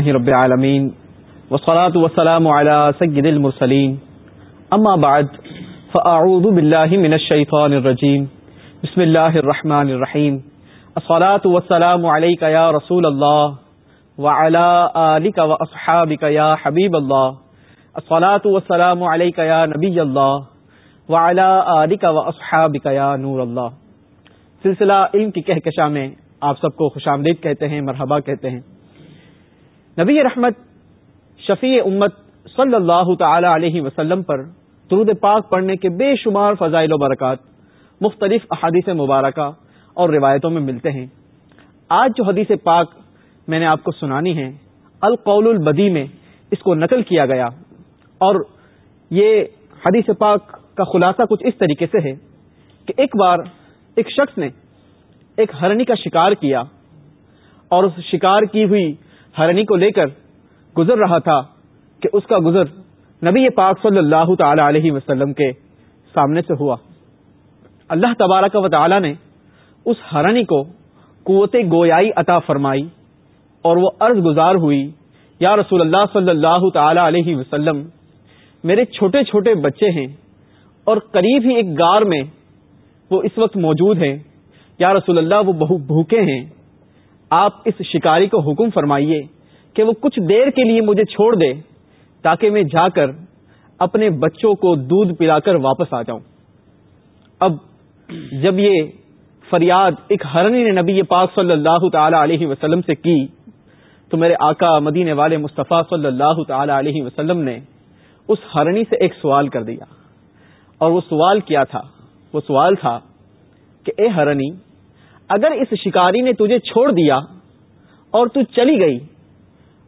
رب العالمین والصلاة والسلام على سید المرسلین. اما بعد، فاعوذ باللہ من الشیطان الرجیم. بسم اللہ الرحمن الرحیم. الصلاة والسلام علیکہ یا رسول اللہ وعلى آلک واصحابک یا حبیب اللہ. الصلاة والسلام علیکہ یا نبی اللہ وعلى آلک واصحابک یا نور اللہ. سلسلہ علم کی کہکشاں میں آپ سب کو خوش آمدید کہتے ہیں، مرحبا کہتے ہیں. نبی رحمت شفیع امت صلی اللہ تعالی علیہ وسلم پر درود پاک پڑھنے کے بے شمار فضائل و برکات مختلف احادیث مبارکہ اور روایتوں میں ملتے ہیں۔ آج جو حدیث پاک میں نے آپ کو سنانی ہے، القول البدی میں اس کو نقل کیا گیا اور یہ حدیث پاک کا خلاصہ کچھ اس طریقے سے ہے کہ ایک بار ایک شخص نے ایک ہرنی کا شکار کیا اور اس شکار کی ہوئی ہرنی کو لے کر گزر رہا تھا کہ اس کا گزر نبی پاک صلی اللہ تعالی علیہ وسلم کے سامنے سے ہوا۔ اللہ تبارک و تعالی نے اس ہرنی کو قوت گویائی عطا فرمائی اور وہ عرض گزار ہوئی، یا رسول اللہ صلی اللہ تعالی علیہ وسلم، میرے چھوٹے چھوٹے بچے ہیں اور قریب ہی ایک گار میں وہ اس وقت موجود ہیں۔ یا رسول اللہ، وہ بہو بھوکے ہیں۔ آپ اس شکاری کو حکم فرمائیے کہ وہ کچھ دیر کے لیے مجھے چھوڑ دے تاکہ میں جا کر اپنے بچوں کو دودھ پلا کر واپس آ جاؤں۔ اب جب یہ فریاد ایک ہرنی نے نبی پاک صلی اللہ تعالی علیہ وسلم سے کی، تو میرے آقا مدینے والے مصطفیٰ صلی اللہ تعالی علیہ وسلم نے اس ہرنی سے ایک سوال کر دیا۔ اور وہ سوال کیا تھا؟ وہ سوال تھا کہ اے ہرنی اگر اس شکاری نے تجھے چھوڑ دیا اور تو چلی گئی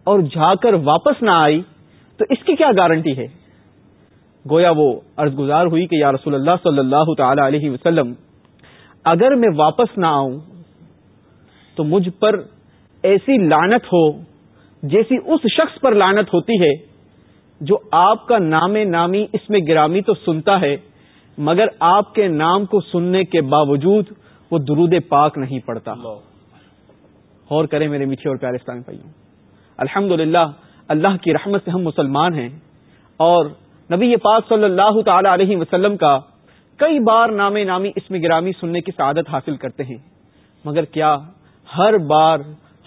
اور جا کر واپس نہ آئی، تو اس کی کیا گارنٹی ہے؟ گویا وہ عرض گزار ہوئی کہ یا رسول اللہ صلی اللہ تعالی علیہ وسلم، اگر میں واپس نہ آؤں تو مجھ پر ایسی لانت ہو جیسی اس شخص پر لانت ہوتی ہے جو آپ کا نام نامی اس میں گرامی تو سنتا ہے، مگر آپ کے نام کو سننے کے باوجود وہ درود پاک نہیں پڑتا غور کریں میرے میٹھے اور پیارے اسلامی بھائیوں۔ الحمد اللہ کی رحمت سے ہم مسلمان ہیں اور نبی پاک صلی اللہ تعالی علیہ وسلم کا کئی بار نام نامی اسم گرامی سننے کی سعادت حاصل کرتے ہیں۔ مگر کیا ہر بار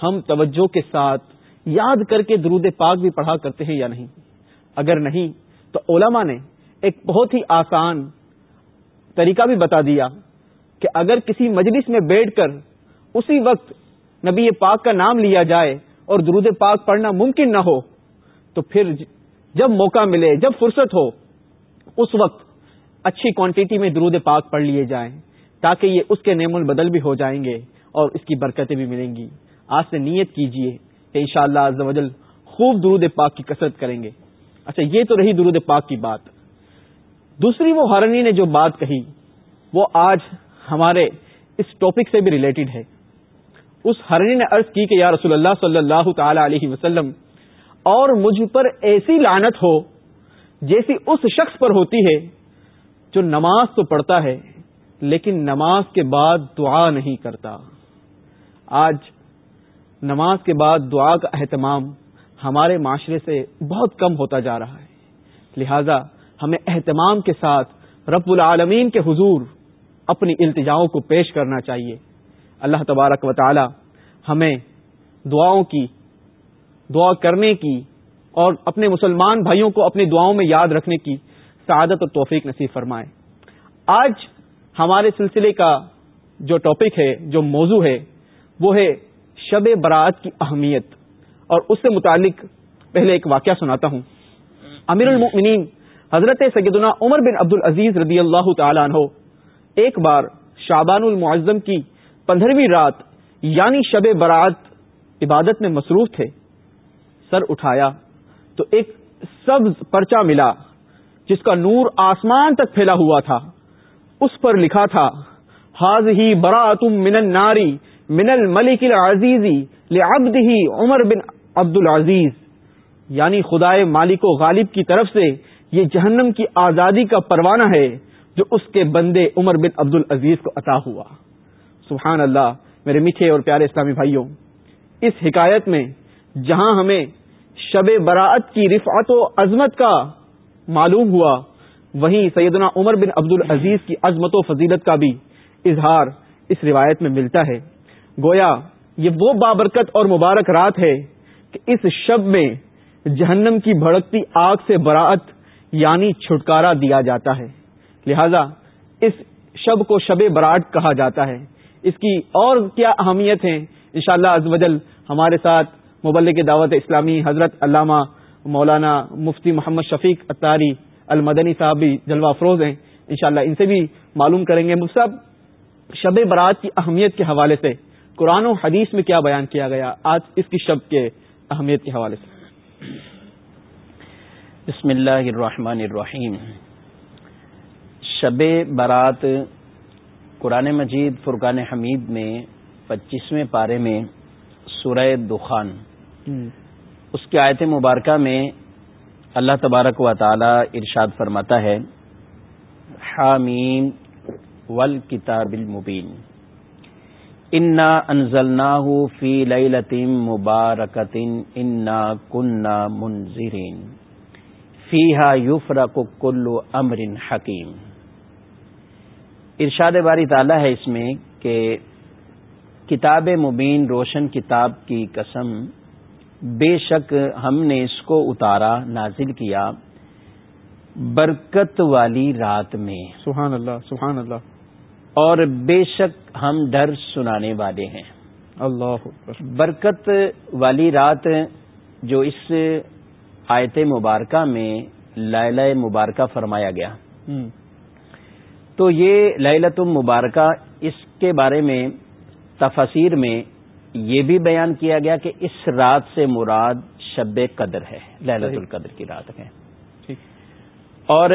ہم توجہ کے ساتھ یاد کر کے درود پاک بھی پڑھا کرتے ہیں یا نہیں؟ اگر نہیں تو علماء نے ایک بہت ہی آسان طریقہ بھی بتا دیا۔ کہ اگر کسی مجلس میں بیٹھ کر اسی وقت نبی پاک کا نام لیا جائے اور درود پاک پڑھنا ممکن نہ ہو، تو پھر جب موقع ملے، جب فرصت ہو، اس وقت اچھی کوانٹٹی میں درود پاک پڑھ لیے جائیں تاکہ یہ اس کے نعم البدل بھی ہو جائیں گے اور اس کی برکتیں بھی ملیں گی۔ آج سے نیت کیجیے کہ انشاءاللہ شاء اللہ خوب درود پاک کی کثرت کریں گے۔ اچھا یہ تو رہی درود پاک کی بات۔ دوسری وہ ہرنی نے جو بات کہی، وہ آج ہمارے اس ٹاپک سے بھی ریلیٹڈ ہے۔ اس ہرنی نے عرض کی کہ یا رسول اللہ صلی اللہ تعالی علیہ وسلم، اور مجھ پر ایسی لعنت ہو جیسی اس شخص پر ہوتی ہے جو نماز تو پڑھتا ہے، لیکن نماز کے بعد دعا نہیں کرتا۔ آج نماز کے بعد دعا کا اہتمام ہمارے معاشرے سے بہت کم ہوتا جا رہا ہے۔ لہذا ہمیں اہتمام کے ساتھ رب العالمین کے حضور اپنی التجاؤں کو پیش کرنا چاہیے۔ اللہ تبارک و تعالی ہمیں دعاؤں کی، دعا کرنے کی اور اپنے مسلمان بھائیوں کو اپنی دعاؤں میں یاد رکھنے کی سعادت اور توفیق نصیب فرمائے۔ آج ہمارے سلسلے کا جو ٹاپک ہے، جو موضوع ہے، وہ ہے شب برات کی اہمیت۔ اور اس سے متعلق پہلے ایک واقعہ سناتا ہوں۔ امیر المؤمنین، حضرت سیدنا عمر بن عبد العزیز رضی اللہ تعالیٰ عنہ ایک بار شابان المعظم کی پندرہویں رات یعنی شب برات، عبادت میں مصروف تھے۔ سر اٹھایا تو ایک سبز پرچا ملا، جس کا نور آسمان تک پھیلا ہوا تھا۔ اس پر لکھا تھا حاض ہی برا تم من ناری من الملک العزیزی لبد ہی عمر بن عبد العزیز یعنی خدائے مالک و غالب کی طرف سے یہ جہنم کی آزادی کا پروانہ ہے۔ جو اس کے بندے عمر بن عبد العزیز کو عطا ہوا۔ سبحان اللہ، میرے میٹھے اور پیارے اسلامی بھائیوں، اس حکایت میں جہاں ہمیں شب براعت کی رفعت و عظمت کا معلوم ہوا، وہیں سیدنا عمر بن عبد العزیز کی عظمت و فضیلت کا بھی اظہار اس روایت میں ملتا ہے۔ گویا یہ وہ بابرکت اور مبارک رات ہے کہ اس شب میں جہنم کی بھڑکتی آگ سے براعت یعنی چھٹکارا دیا جاتا ہے۔ لہذا اس شب کو شب براٹ کہا جاتا ہے۔ اس کی اور کیا اہمیت ہے انشاءاللہ شاء اللہ ہمارے ساتھ مبلک دعوت اسلامی حضرت علامہ مولانا مفتی محمد شفیق اتاری المدنی صاحب بھی جلوہ افروز ہیں۔ انشاءاللہ ان سے بھی معلوم کریں گے۔ مصحب شب برات کی اہمیت کے حوالے سے قرآن و حدیث میں کیا بیان کیا گیا؟ آج اس کی شب کے اہمیت کے حوالے سے۔ بسم اللہ الرحمن الرحیم۔ شب برات قرآن مجید فرقان حمید میں پچیسویں پارے میں سورہ دخان۔ اس کی آیت مبارکہ میں اللہ تبارک و تعالی ارشاد فرماتا ہے حامیم ول کتاب المبین۔ انا انزلنا فی لیلتیم مبارکتن انا کننا منظرین فیہا یفرق کل امر حکیم۔ ارشاد باری تعالیٰ ہے اس میں کہ کتاب مبین روشن کتاب کی قسم بے شک ہم نے اس کو اتارا نازل کیا برکت والی رات میں۔ سبحان اللہ سبحان اللہ۔ اور بے شک ہم ڈر سنانے والے ہیں۔ اللہ برکت والی رات جو اس آیت مبارکہ میں لائلہ مبارکہ فرمایا گیا۔ تو یہ للت مبارکہ اس کے بارے میں تفسیر میں یہ بھی بیان کیا گیا کہ اس رات سے مراد شب قدر ہے للت القدر کی رات ہے۔ اور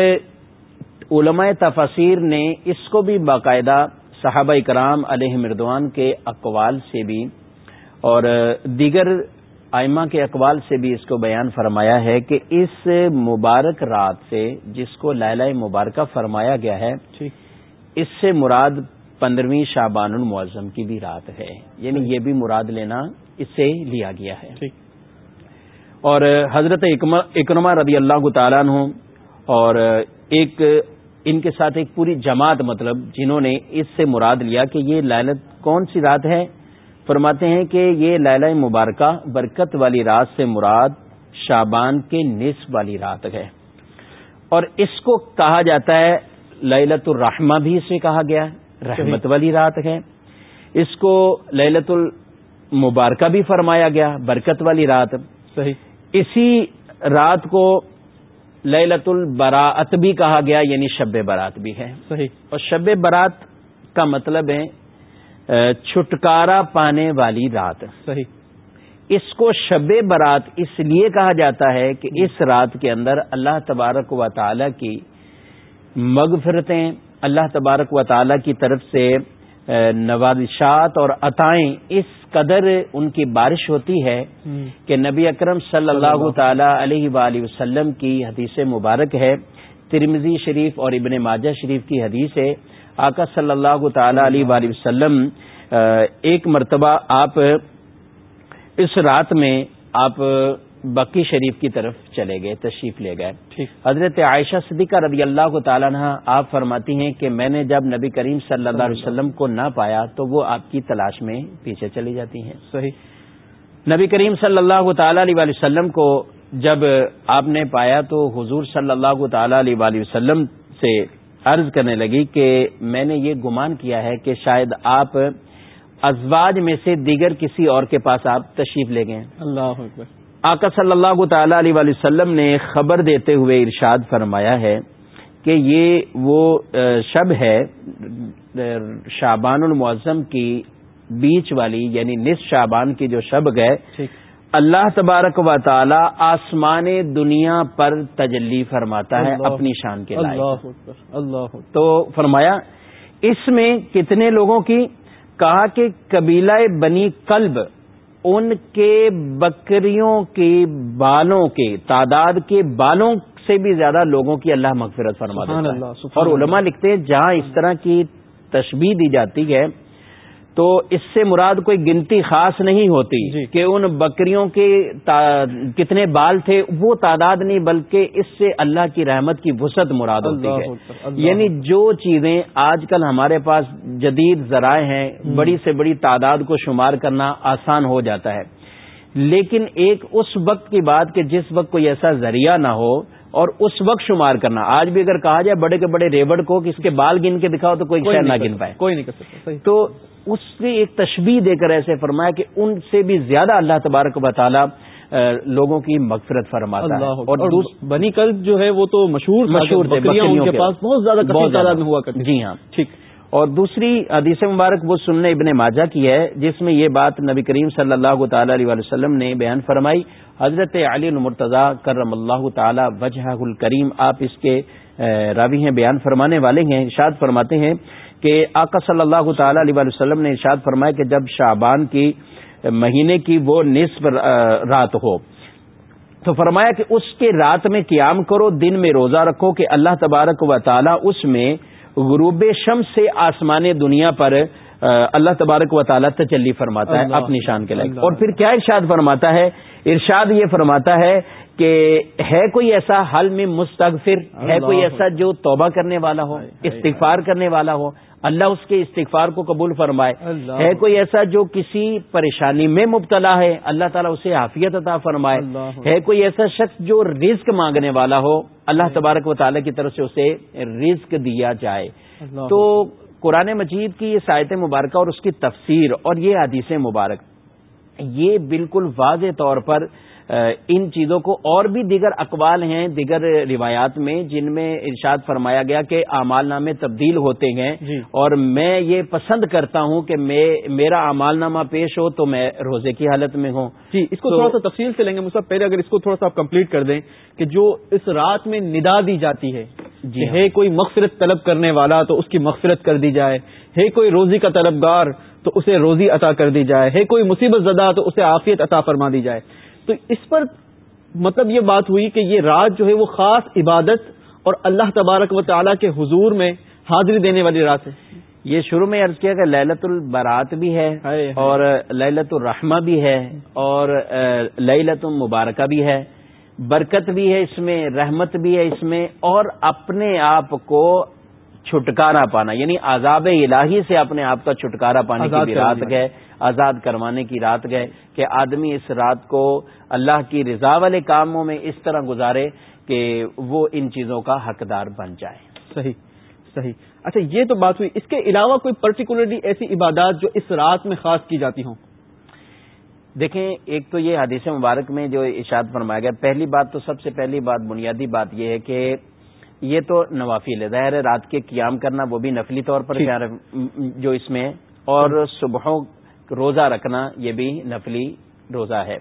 علماء تفسیر نے اس کو بھی باقاعدہ صحابہ کرام علیہ مردوان کے اقوال سے بھی اور دیگر آئمہ کے اقوال سے بھی اس کو بیان فرمایا ہے کہ اس مبارک رات سے جس کو لالہ مبارکہ فرمایا گیا ہے اس سے مراد پندرہویں شابان المعظم کی بھی رات ہے۔ یعنی یہ بھی مراد لینا اس سے لیا گیا ہے۔ اور حضرت اکرما رضی اللہ تعالیٰ عنہ اور ایک ان کے ساتھ ایک پوری جماعت مطلب جنہوں نے اس سے مراد لیا کہ یہ لالت کون سی رات ہے فرماتے ہیں کہ یہ لالہ مبارکہ برکت والی رات سے مراد شابان کے نصف والی رات ہے۔ اور اس کو کہا جاتا ہے للت الرحمہ بھی اسے کہا گیا رحمت والی رات ہے۔ اس کو للت المبارکہ بھی فرمایا گیا برکت والی رات۔ صحیح۔ اسی رات کو للت البراعت بھی کہا گیا یعنی شب برات بھی ہے۔ صحیح۔ اور شب برات کا مطلب ہے چھٹکارا پانے والی رات۔ صحیح۔ اس کو شب برات اس لیے کہا جاتا ہے کہ اس رات کے اندر اللہ تبارک و تعالی کی مغفرتیں اللہ تبارک و تعالی کی طرف سے نوازشات اور عطائیں اس قدر ان کی بارش ہوتی ہے کہ نبی اکرم صلی اللہ تعالی علیہ وآلہ وسلم کی حدیث مبارک ہے۔ ترمزی شریف اور ابن ماجہ شریف کی حدیث ہے آقا صلی اللہ تعالی علیہ وآلہ وسلم ایک مرتبہ آپ اس رات میں آپ بکی شریف کی طرف چلے گئے تشریف لے گئے۔ حضرت عائشہ صدیقہ رضی اللہ تعالیٰ عنہ آپ فرماتی ہیں کہ میں نے جب نبی کریم صلی اللہ علیہ وسلم کو نہ پایا تو وہ آپ کی تلاش میں پیچھے چلی جاتی ہیں۔ صحیح۔ نبی کریم صلی اللہ تعالی علیہ وسلم کو جب آپ نے پایا تو حضور صلی اللہ تعالی علیہ وسلم سے عرض کرنے لگی کہ میں نے یہ گمان کیا ہے کہ شاید آپ ازواج میں سے دیگر کسی اور کے پاس آپ تشریف لے گئے اللہ آقا صلی اللہ تعالی علیہ وسلم نے خبر دیتے ہوئے ارشاد فرمایا ہے کہ یہ وہ شب ہے شابان المعظم کی بیچ والی یعنی نصف شابان کی جو شب گئے اللہ تبارک و تعالی آسمان دنیا پر تجلی فرماتا ہے اپنی شان کے اللہ اللہ تو فرمایا اس میں کتنے لوگوں کی؟ کہا کہ قبیلہ بنی قلب ان کے بکریوں کے بالوں کے تعداد کے بالوں سے بھی زیادہ لوگوں کی اللہ مغفرت فرما اللہ اور علماء لکھتے ہیں جہاں اس طرح کی تشبیح دی جاتی ہے تو اس سے مراد کوئی گنتی خاص نہیں ہوتی جی۔ کہ ان بکریوں کے کتنے بال تھے وہ تعداد نہیں بلکہ اس سے اللہ کی رحمت کی وسعت مراد ہوتی ہے۔ یعنی جو چیزیں آج کل ہمارے پاس جدید ذرائع ہیں بڑی سے بڑی تعداد کو شمار کرنا آسان ہو جاتا ہے۔ لیکن ایک اس وقت کی بات کہ جس وقت کوئی ایسا ذریعہ نہ ہو اور اس وقت شمار کرنا۔ آج بھی اگر کہا جائے بڑے کے بڑے ریبڑ کو کس کے بال گن کے دکھاؤ تو کوئی شہر نہ گن پائے۔ کوئی نہیں کر سکتا تو اس سے ایک تشبیح دے کر ایسے فرمایا کہ ان سے بھی زیادہ اللہ تبارک و تعالی لوگوں کی مغفرت فرماتا ہے۔ اور بنی کل جو ہے وہ تو مشہور مشہور تھے ان کے پاس بہت زیادہ تعداد میں ہوا کرتی جی ہاں۔ ٹھیک۔ اور دوسری حدیث مبارک وہ سننے ابن ماجہ کی ہے جس میں یہ بات نبی کریم صلی اللہ تعالی علیہ وسلم نے بیان فرمائی حضرت علی المرتضی کرم اللہ تعالی وجہ الکریم آپ اس کے راوی ہیں بیان فرمانے والے ہیں ارشاد فرماتے ہیں کہ آقا صلی اللہ تعالی علیہ وسلم نے ارشاد فرمایا کہ جب شعبان کی مہینے کی وہ نصف رات ہو تو فرمایا کہ اس کے رات میں قیام کرو دن میں روزہ رکھو کہ اللہ تبارک و تعالی اس میں غروب شم سے آسمان دنیا پر اللہ تبارک و تعالیٰ تچلی فرماتا ہے اپنی شان کے لائق۔ اور پھر کیا ارشاد فرماتا ہے؟ ارشاد یہ فرماتا ہے کہ ہے کوئی ایسا حل میں مستغفر ہے کوئی ایسا جو توبہ کرنے والا ہو استغفار کرنے والا ہو اللہ اس کے استغفار کو قبول فرمائے۔ ہے کوئی ایسا جو کسی پریشانی میں مبتلا ہے اللہ تعالیٰ اسے حافیت عطا فرمائے۔ ہے کوئی ایسا شخص جو رزق مانگنے والا ہو اللہ تبارک و تعالیٰ کی طرف سے اسے رزق دیا جائے۔ تو قرآن مجید کی یہ سایت مبارکہ اور اس کی تفسیر اور یہ حدیث مبارک یہ بالکل واضح طور پر ان چیزوں کو اور بھی دیگر اقوال ہیں دیگر روایات میں جن میں ارشاد فرمایا گیا کہ اعمال نامے تبدیل ہوتے ہیں۔ جی۔ اور میں یہ پسند کرتا ہوں کہ میں میرا اعمال نامہ پیش ہو تو میں روزے کی حالت میں ہوں۔ جی اس کو تھوڑا سا تفصیل سے لیں گے مصحف پہلے اگر اس کو تھوڑا سا آپ کمپلیٹ کر دیں کہ جو اس رات میں ندا دی جاتی ہے جی ہے کوئی مغفرت طلب کرنے والا تو اس کی مغفرت کر دی جائے ہے کوئی روزی کا طلبگار تو اسے روزی عطا کر دی جائے ہے کوئی مصیبت زدہ تو اسے عافیت عطا فرما دی جائے۔ تو اس پر مطلب یہ بات ہوئی کہ یہ رات جو ہے وہ خاص عبادت اور اللہ تبارک و تعالیٰ کے حضور میں حاضری دینے والی رات ہے۔ یہ شروع میں عرض کیا کہ للت البرات بھی ہے اور للت الرحمہ بھی ہے اور للت المبارکہ بھی ہے۔ برکت بھی ہے اس میں رحمت بھی ہے اس میں اور اپنے آپ کو چھٹکارا پانا یعنی عذاب الہی سے اپنے آپ کا چھٹکارا پانے کی رات گئے آزاد کروانے کی رات گئے کہ آدمی اس رات کو اللہ کی رضا والے کاموں میں اس طرح گزارے کہ وہ ان چیزوں کا حقدار بن جائے۔ صحیح صحیح۔ اچھا یہ تو بات ہوئی۔ اس کے علاوہ کوئی پرٹیکولرلی ایسی عبادات جو اس رات میں خاص کی جاتی ہوں؟ دیکھیں ایک تو یہ حدیث مبارک میں جو اشاد فرمایا گیا پہلی بات تو سب سے پہلی بات بنیادی بات یہ ہے کہ یہ تو نوافل ہے۔ ظاہر ہے رات کے قیام کرنا وہ بھی نفلی طور پر جو اس میں اور صبحوں روزہ رکھنا یہ بھی نفلی روزہ ہے۔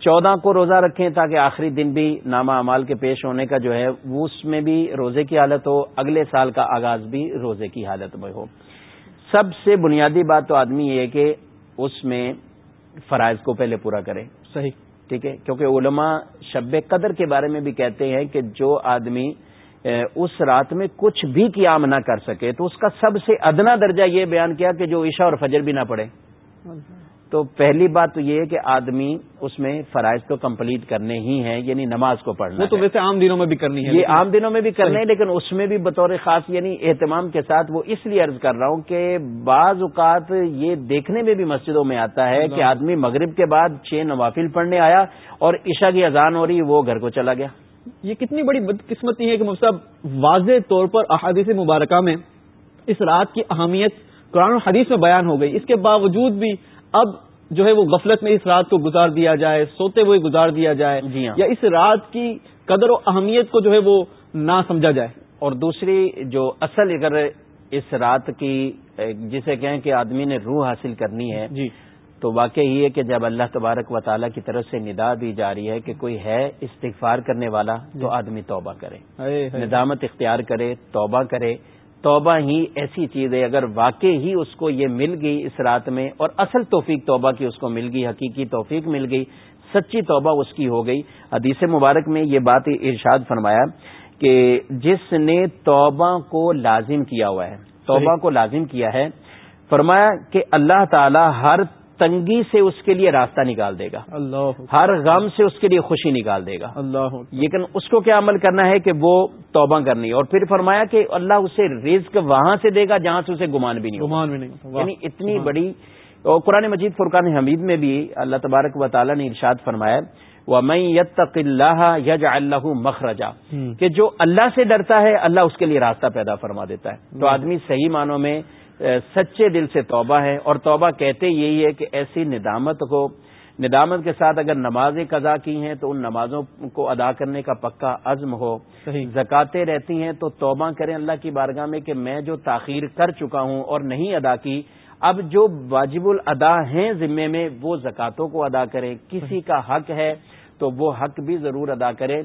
چودہ کو روزہ رکھیں تاکہ آخری دن بھی نامہ امال کے پیش ہونے کا جو ہے وہ اس میں بھی روزے کی حالت ہو اگلے سال کا آغاز بھی روزے کی حالت میں ہو۔ سب سے بنیادی بات تو آدمی یہ ہے کہ اس میں فرائض کو پہلے پورا کرے۔ صحیح۔ ٹھیک ہے؟ کیونکہ علماء شب قدر کے بارے میں بھی کہتے ہیں کہ جو آدمی اس رات میں کچھ بھی قیام نہ کر سکے تو اس کا سب سے ادنا درجہ یہ بیان کیا کہ جو عشاء اور فجر بھی نہ پڑے۔ تو پہلی بات تو یہ ہے کہ آدمی اس میں فرائض تو کمپلیٹ کرنے ہی ہیں یعنی نماز کو پڑھنا وہ تو ویسے عام دنوں میں بھی کرنی ہے یہ عام دنوں میں بھی کرنے ہے لیکن اس میں بھی بطور خاص یعنی اہتمام کے ساتھ وہ اس لیے عرض کر رہا ہوں کہ بعض اوقات یہ دیکھنے میں بھی مسجدوں میں آتا ہے کہ آدمی مغرب کے بعد چھ نوافل پڑھنے آیا اور عشاء کی اذان ہو رہی وہ گھر کو چلا گیا۔ یہ کتنی بڑی بدقسمتی ہے کہ مصحف واضح طور پر احادیث مبارکہ میں اس رات کی اہمیت قرآن و حدیث میں بیان ہو گئی۔ اس کے باوجود بھی اب جو ہے وہ غفلت میں اس رات کو گزار دیا جائے سوتے ہوئے گزار دیا جائے جی ہاں۔ یا اس رات کی قدر و اہمیت کو جو ہے وہ نہ سمجھا جائے۔ اور دوسری جو اصل اگر اس رات کی جسے کہیں کہ آدمی نے روح حاصل کرنی ہے جی۔ تو واقع یہ ہے کہ جب اللہ تبارک و تعالیٰ کی طرف سے ندا دی جا رہی ہے کہ کوئی ہے استغفار کرنے والا تو۔ آدمی توبہ کرے ندامت اختیار کرے توبہ کرے۔ توبہ ہی ایسی چیز ہے اگر واقع ہی اس کو یہ مل گئی اس رات میں اور اصل توفیق توبہ کی اس کو مل گئی حقیقی توفیق مل گئی سچی توبہ اس کی ہو گئی۔ حدیث مبارک میں یہ بات ارشاد فرمایا کہ جس نے توبہ کو لازم کیا ہوا ہے توبہ کو لازم کیا ہے فرمایا کہ اللہ تعالی ہر تنگی سے اس کے لیے راستہ نکال دے گا۔ اللہ ہر غم سے اس کے لیے خوشی نکال دے گا۔ اللہ لیکن اس کو کیا عمل کرنا ہے کہ وہ توبہ کرنی اور پھر فرمایا کہ اللہ اسے رزق وہاں سے دے گا جہاں سے اسے گمان بھی نہیں گمان بھی نہیں یعنی اتنی بڑی اور قرآن مجید فرقان حمید میں بھی اللہ تبارک و تعالیٰ نے ارشاد فرمایا وہ میں یت اللہ یج اللہ مخرجا۔ کہ جو اللہ سے ڈرتا ہے اللہ اس کے لیے راستہ پیدا فرما دیتا ہے۔ تو آدمی صحیح معنوں میں سچے دل سے توبہ ہے اور توبہ کہتے یہی ہے کہ ایسی ندامت کو ندامت کے ساتھ اگر نمازیں قضا کی ہیں تو ان نمازوں کو ادا کرنے کا پکا عزم ہو۔ زکاتے رہتی ہیں تو توبہ کریں اللہ کی بارگاہ میں کہ میں جو تاخیر کر چکا ہوں اور نہیں ادا کی اب جو واجب الادا ہیں ذمے میں وہ زکاتوں کو ادا کریں۔ کسی کا حق ہے تو وہ حق بھی ضرور ادا کرے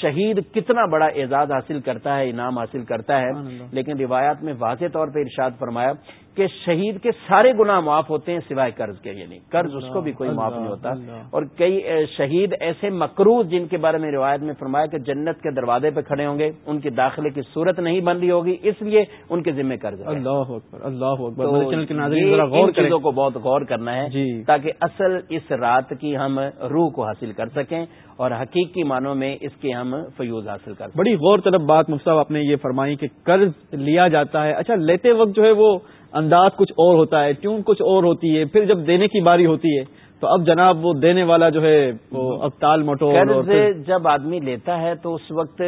شہید کتنا بڑا اعزاز حاصل کرتا ہے انعام حاصل کرتا ہے۔ لیکن روایات میں واضح طور پہ ارشاد فرمایا کہ شہید کے سارے گناہ معاف ہوتے ہیں سوائے قرض کے یعنی قرض اس کو بھی کوئی معاف نہیں ہوتا۔ اور کئی شہید ایسے مقروض جن کے بارے میں روایت میں فرمایا کہ جنت کے دروازے پہ کھڑے ہوں گے ان کے داخلے کی صورت نہیں بن رہی ہوگی اس لیے ان کے ذمہ قرض اللہ اللہ چیزوں کو بہت غور کرنا ہے جی۔ تاکہ اصل اس رات کی ہم روح کو حاصل کر سکیں۔ اور حقیقی معنوں میں اس کے ہم فیوز حاصل کر سکیں بڑی غور طلب بات مفصب آپ نے یہ فرمائی کہ قرض لیا جاتا ہے۔ اچھا لیتے وقت جو ہے وہ انداز کچھ اور ہوتا ہے ٹیون کچھ اور ہوتی ہے پھر جب دینے کی باری ہوتی ہے تو اب جناب وہ دینے والا جو ہے وہ اب تال مٹو جب آدمی لیتا ہے تو اس وقت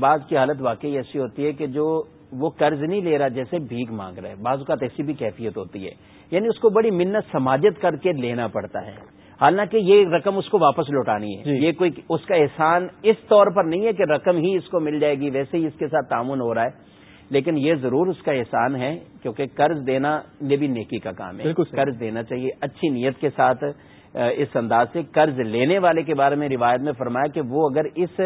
بعض کی حالت واقعی ایسی ہوتی ہے کہ جو وہ قرض نہیں لے رہا جیسے بھیگ مانگ رہا ہے۔ بعض اوقات ایسی بھی کیفیت ہوتی ہے۔ یعنی اس کو بڑی منت سماجت کر کے لینا پڑتا ہے۔ حالانکہ یہ رقم اس کو واپس لوٹانی ہے۔ جی۔ یہ کوئی اس کا احسان اس طور پر نہیں ہے کہ رقم ہی اس کو مل جائے گی ویسے ہی اس کے ساتھ تعاون ہو رہا ہے۔ لیکن یہ ضرور اس کا احسان ہے کیونکہ قرض دینا یہ بھی نیکی کا کام ہے۔ قرض دینا چاہیے۔ اچھی نیت کے ساتھ اس انداز سے قرض لینے والے کے بارے میں روایت میں فرمایا کہ وہ اگر اس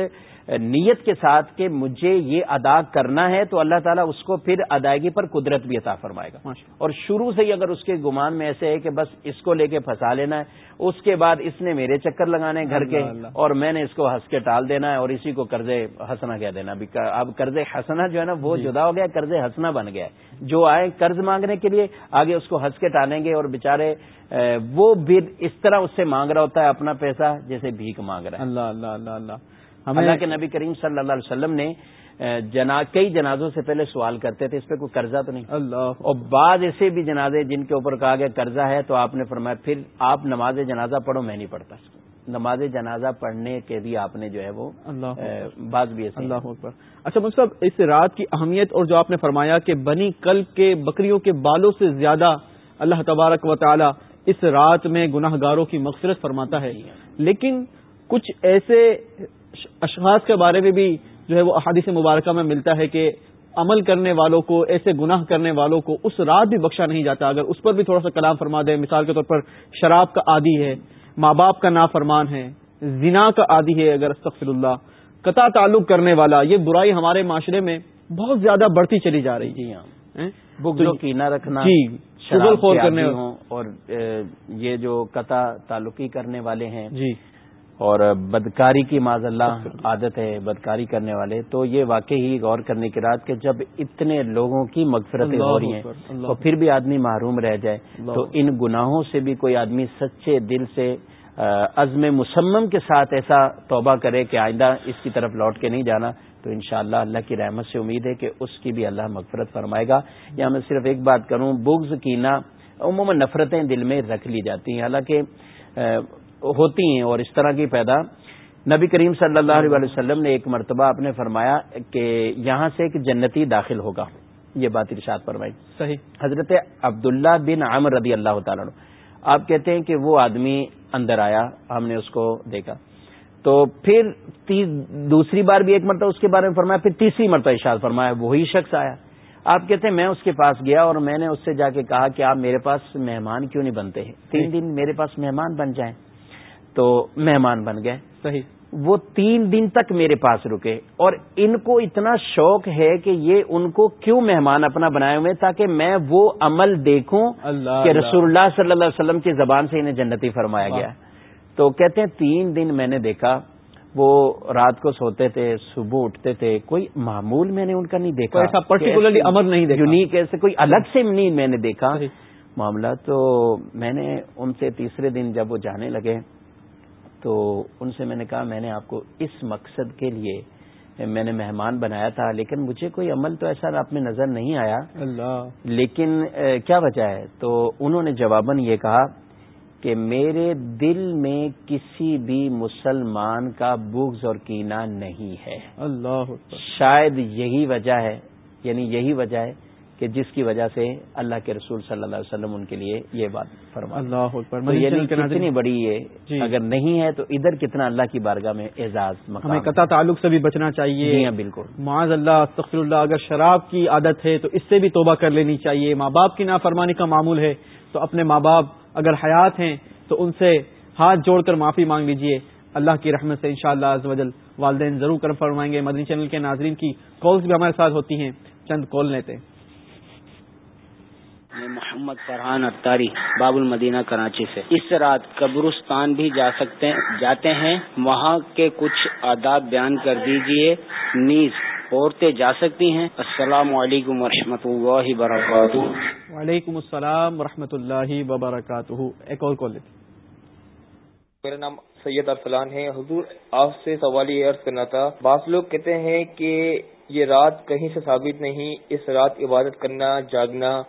نیت کے ساتھ کہ مجھے یہ ادا کرنا ہے تو اللہ تعالیٰ اس کو پھر ادائیگی پر قدرت بھی عطا فرمائے گا۔ اور شروع سے ہی اگر اس کے گمان میں ایسے ہے کہ بس اس کو لے کے پھنسا لینا ہے اس کے بعد اس نے میرے چکر لگانے گھر کے اور میں نے اس کو ہنس کے ٹال دینا ہے اور اسی کو قرض ہنسنا کہہ دینا۔ اب قرض ہنسنا جو ہے نا وہ جی۔ جدا ہو گیا قرض ہنسنا بن گیا جو آئے قرض مانگنے کے لیے آگے اس کو ہنس کے ٹالیں گے اور بےچارے وہ بھی اس طرح اس سے مانگ رہا ہوتا ہے اپنا پیسہ جیسے بھیک مانگ رہا ہے۔ اللہ اللہ اللہ اللہ۔ اللہ کے نبی کریم صلی اللہ علیہ وسلم نے جنا کئی جنازوں سے پہلے سوال کرتے تھے اس پہ کوئی قرضہ تو نہیں؟ اللہ۔ اور بعض ایسے بھی جنازے جن کے اوپر کہا گیا قرضہ ہے تو آپ نے فرمایا پھر آپ نماز جنازہ پڑھو میں نہیں پڑھتا۔ نماز جنازہ پڑھنے کے بھی آپ نے جو ہے وہ بعض بھی ایسے اللہ اچھا مطلب اس رات کی اہمیت اور جو آپ نے فرمایا کہ بنی کل کے بکریوں کے بالوں سے زیادہ اللہ تبارک و تعالی اس رات میں گناہ گاروں کی مغفرت فرماتا ہے۔ جی۔ لیکن کچھ ایسے اشخاص کے بارے میں بھی جو ہے وہ احادیث مبارکہ میں ملتا ہے کہ عمل کرنے والوں کو ایسے گناہ کرنے والوں کو اس رات بھی بخشا نہیں جاتا۔ اگر اس پر بھی تھوڑا سا کلام فرما دے مثال کے طور پر شراب کا عادی ہے ماں باپ کا نافرمان ہے زنا کا عادی ہے اگر استغفر اللہ قطع تعلق کرنے والا یہ برائی ہمارے معاشرے میں بہت زیادہ بڑھتی چلی جا رہی جی ہاں۔ کینا رکھنا جی شغل خور کرنے اور یہ جو قطع تعلقی کرنے والے ہیں جی۔ اور بدکاری کی معذ اللہ عادت ہے بدکاری کرنے والے تو یہ واقعی ہی غور کرنے کی رات کہ جب اتنے لوگوں کی مغفرتیں ہو رہی ہیں تو پھر بھی آدمی محروم رہ جائے تو ان گناہوں سے بھی کوئی آدمی سچے دل سے عزم مسمم کے ساتھ ایسا توبہ کرے کہ آئندہ اس کی طرف لوٹ کے نہیں جانا تو انشاءاللہ اللہ کی رحمت سے امید ہے کہ اس کی بھی اللہ مغفرت فرمائے گا۔ یا میں صرف ایک بات کروں بغض کی نا عموماً نفرتیں دل میں رکھ لی جاتی ہیں۔ حالانکہ ہوتی ہیں اور اس طرح کی پیدا۔ نبی کریم صلی اللہ علیہ وسلم نے ایک مرتبہ آپ نے فرمایا کہ یہاں سے ایک جنتی داخل ہوگا۔ یہ بات ارشاد فرمائی۔ صحیح۔ حضرت عبداللہ بن عامر رضی اللہ تعالیٰ آپ کہتے ہیں کہ وہ آدمی اندر آیا ہم نے اس کو دیکھا۔ تو پھر دوسری بار بھی ایک مرتبہ اس کے بارے میں فرمایا پھر تیسری مرتبہ ارشاد فرمایا وہی شخص آیا۔ آپ کہتے ہیں میں اس کے پاس گیا اور میں نے اس سے جا کے کہا کہ آپ میرے پاس مہمان کیوں نہیں بنتے تین دن میرے پاس مہمان بن جائیں۔ تو مہمان بن گئے۔ صحیح۔ وہ تین دن تک میرے پاس رکے اور ان کو اتنا شوق ہے کہ یہ ان کو کیوں مہمان اپنا بنائے ہوئے تاکہ میں وہ عمل دیکھوں اللہ کہ رسول اللہ صلی اللہ علیہ وسلم کی زبان سے انہیں جنتی فرمایا گیا۔ تو کہتے ہیں تین دن میں نے دیکھا وہ رات کو سوتے تھے صبح اٹھتے تھے کوئی معمول میں نے ان کا نہیں دیکھا۔ ایسا پرٹیکولرلی امر نہیں دیکھا۔ یونیک ایسے کوئی الگ سے نہیں میں نے دیکھا۔ معاملہ تو میں نے ان سے تیسرے دن جب وہ جانے لگے تو ان سے میں نے کہا میں نے آپ کو اس مقصد کے لیے میں نے مہمان بنایا تھا لیکن مجھے کوئی عمل تو ایسا آپ میں نظر نہیں آیا۔ اللہ۔ لیکن کیا وجہ ہے؟ تو انہوں نے جواباً یہ کہا کہ میرے دل میں کسی بھی مسلمان کا بغض اور کینہ نہیں ہے۔ اللہ شاید یہی وجہ ہے یعنی یہی وجہ ہے کہ جس کی وجہ سے اللہ کے رسول صلی اللہ علیہ وسلم ان کے لیے یہ بات فرما اللہ یعنی کتنی بڑی ہے جی۔ اگر نہیں ہے تو ادھر کتنا اللہ کی بارگاہ میں اعزاز ہمیں قطع تعلق سے بھی بچنا چاہیے۔ جی ہاں بالکل۔ معاذ اللہ استغفر اللہ اگر شراب کی عادت ہے تو اس سے بھی توبہ کر لینی چاہیے۔ ماں باپ کی نافرمانی کا معمول ہے تو اپنے ماں باپ اگر حیات ہیں تو ان سے ہاتھ جوڑ کر معافی مانگ لیجیے اللہ کی رحمت سے انشاءاللہ شاء اللہ والدین ضرور کرم فرمائیں گے۔ مدنی چینل کے ناظرین کی کالز بھی ہمارے ساتھ ہوتی ہیں۔ چند کال لیتے میں محمد فرحان اختاری باب المدینہ کراچی سے۔ اس رات قبرستان بھی جا سکتے جاتے ہیں وہاں کے کچھ آداب بیان کر دیجیے۔ نیز عورتیں جا سکتی ہیں۔ السلام علیکم و اللہ وبرکاتہ۔ وعلیکم السلام و اللہ وبرکاتہ۔ ایک اور کال میرا نام سید ارسلان ہے۔ حضور آپ سے سوال یہ عرض کرنا تھا۔ بعض لوگ کہتے ہیں کہ یہ رات کہیں سے ثابت نہیں اس رات عبادت کرنا جاگنا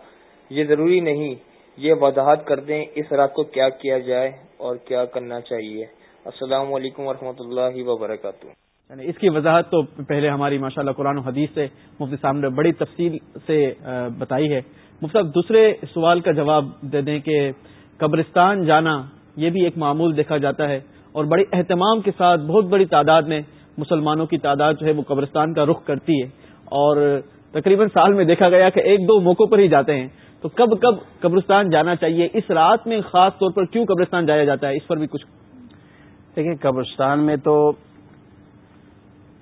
یہ ضروری نہیں یہ وضاحت کر دیں اس رات کو کیا کیا جائے اور کیا کرنا چاہیے۔ السلام علیکم ورحمۃ اللہ وبرکاتہ۔ یعنی اس کی وضاحت تو پہلے ہماری ماشاء اللہ قرآن و حدیث سے مفتی صاحب نے بڑی تفصیل سے بتائی ہے۔ مفتی صاحب، دوسرے سوال کا جواب دے دیں کہ قبرستان جانا یہ بھی ایک معمول دیکھا جاتا ہے اور بڑی اہتمام کے ساتھ بہت بڑی تعداد میں مسلمانوں کی تعداد جو ہے وہ قبرستان کا رخ کرتی ہے۔ اور تقریباً سال میں دیکھا گیا کہ ایک دو موقعوں پر ہی جاتے ہیں۔ تو کب کب قبرستان جانا چاہیے؟ اس رات میں خاص طور پر کیوں قبرستان جایا جاتا ہے؟ اس پر بھی کچھ دیکھیں قبرستان میں تو